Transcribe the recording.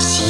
See